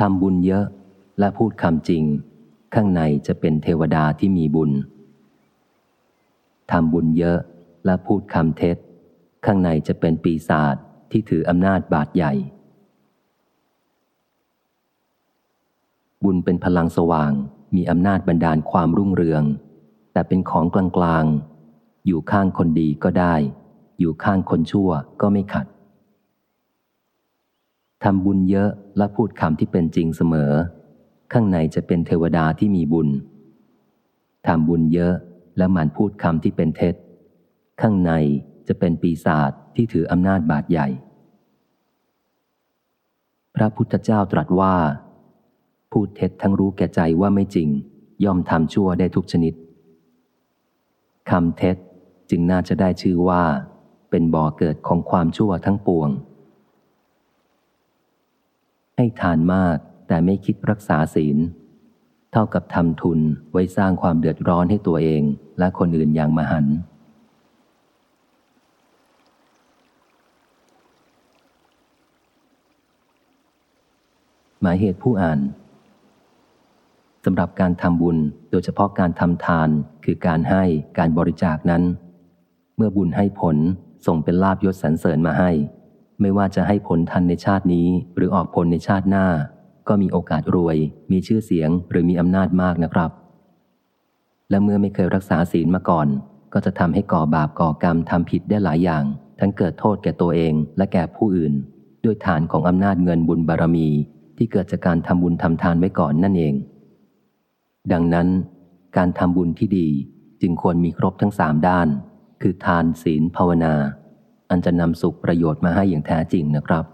ทำบุญเยอะและพูดคำจริง ข้างในจะเป็นเทวดาที่มีบุญ ทำบุญเยอะและพูดคำเท็จ ข้างในจะเป็นปีศาจที่ถืออำนาจบาดใหญ่ บุญเป็นพลังสว่างมีอำนาจบันดาลความรุ่งเรือง แต่เป็นของกลางๆ อยู่ข้างคนดีก็ได้ อยู่ข้างคนชั่วก็ไม่ขัด ทำบุญเยอะและพูดคำที่เป็นจริงเสมอ ข้างในจะเป็นเทวดาที่มีบุญ ทำบุญเยอะและหมั่นพูดคำที่เป็นเท็จ ข้างในจะเป็นปีศาจที่ถืออำนาจบาดใหญ่ พระพุทธเจ้าตรัสว่า พูดเท็จทั้งรู้แก่ใจว่าไม่จริง ย่อมทำชั่วได้ทุกชนิดคำเท็จจึงน่าจะได้ชื่อว่า เป็นบ่อเกิดของความชั่วทั้งปวง ให้ทานมากแต่ไม่คิดรักษาศีล เท่ากับทำทุนไว้สร้างความเดือดร้อนให้ตัวเองและคนอื่นอย่างมหันต์หมายเหตุผู้อ่านสำหรับการทำบุญโดยเฉพาะการทำทานคือการให้การบริจาคนั้น เมื่อบุญให้ผลส่งเป็นลาบยศสรรเสริญมาให้ ไม่ว่าจะให้ผลทันในชาตินี้ หรือออกผลในชาติหน้า ก็มีโอกาสรวย มีชื่อเสียงหรือมีอำนาจมากนะครับ และเมื่อไม่เคยรักษาศีลมาก่อน ก็จะทำให้ก่อบาปก่อกรรมทำผิดได้หลายอย่าง ทั้งเกิดโทษแก่ตัวเองและแก่ผู้อื่น ด้วยฐานของอำนาจเงินบุญบารมี ที่เกิดจากการทำบุญทำทานไว้ก่อนนั่นเอง ดังนั้น การทำบุญที่ดีจึงควรมีครบทั้งสามด้าน คือทานศีลภาวนา อันจะนำสุขประโยชน์มาให้อย่างแท้จริงนะครับ